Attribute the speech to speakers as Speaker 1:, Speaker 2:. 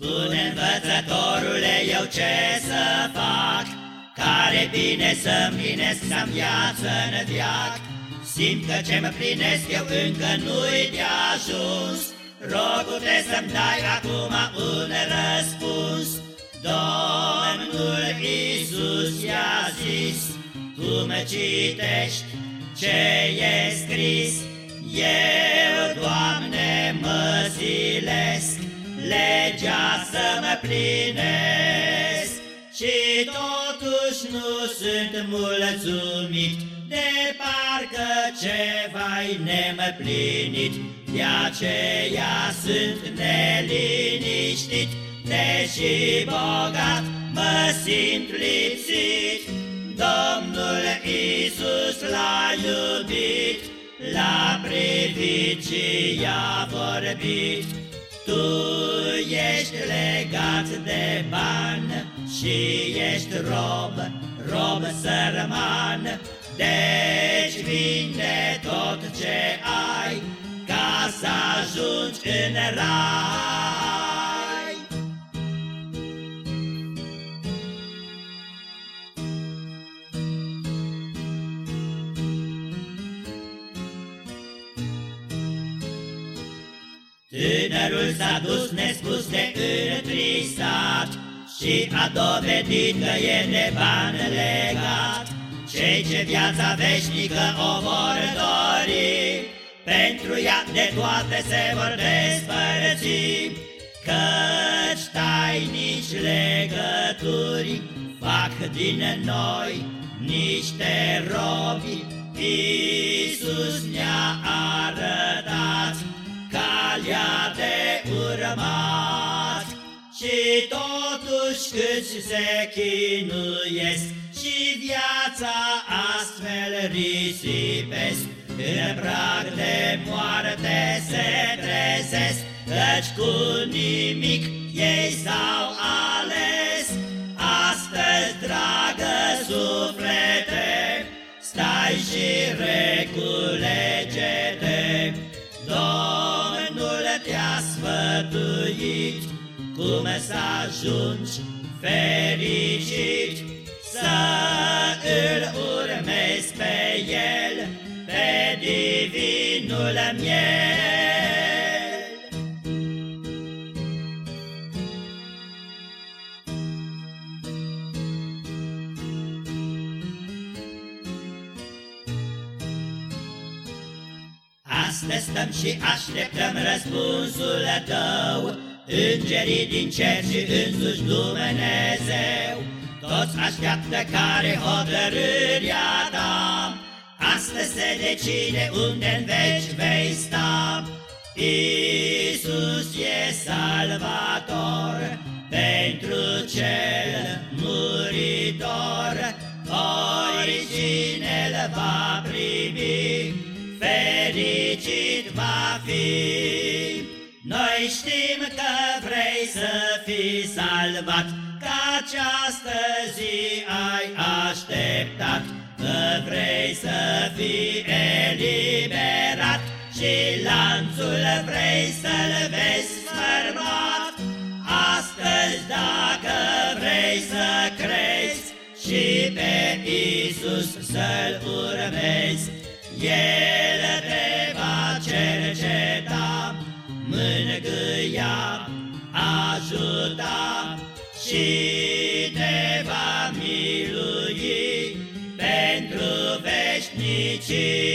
Speaker 1: Spune învățătorule eu ce să fac, Care bine să împlinesc să viață în viac. Simt că ce mă plinesc eu încă nu-i de ajuns, Rogul-te să-mi dai acum un răspuns. Domnul Iisus i-a zis, Tu mă citești ce e scris, Eu, Doamne, mă zilesc, legea să mă plinesc și totuși nu sunt mulțumit de parcă ceva-i nemăplinit, de aceea sunt neliniștit, deși bogat mă simt lipsit. Domnul Iisus l-a iubit, l-a privit și i-a vorbit. Tu ești legat de bani și ești rob, rob sărman, deci vinde tot ce ai ca să ajungi în rai. Tânărul s-a dus nespus de întristat Și a dovedit că e neban legat. Cei ce viața veșnică o vor dori Pentru ea de toate se vor despărți. Căci tainici legături Fac din noi niște robi. Iisus ne-a totuși câți se chinuiesc Și viața astfel risipesc. În prag de moarte se trezesc Căci cu nimic ei s-au ales. Astăzi, dragă suflete, stai și reculege-te. Domnul te-a sfătuit cum să ajungi fericit, Să îl urmezi pe el, pe divinul miel. Astăzi stăm și așteptăm răspunsul tău, Îngerii din cer și însuși Dumnezeu, Toți așteaptă care hotărârea ta, Astăzi se decide unde-n veci vei sta. Iisus e salvator pentru cel muritor, Oricine-l va primi, fericit va fi. Noi știm că vrei să fii salvat, Că această zi ai așteptat, Că vrei să fii eliberat Și lanțul vrei să-l vezi sfârmat. Astăzi dacă vrei să crezi Și pe Iisus să-L urmezi, El mângâia, ajuta și te va milui pentru veșnicii.